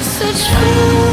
it's the truth?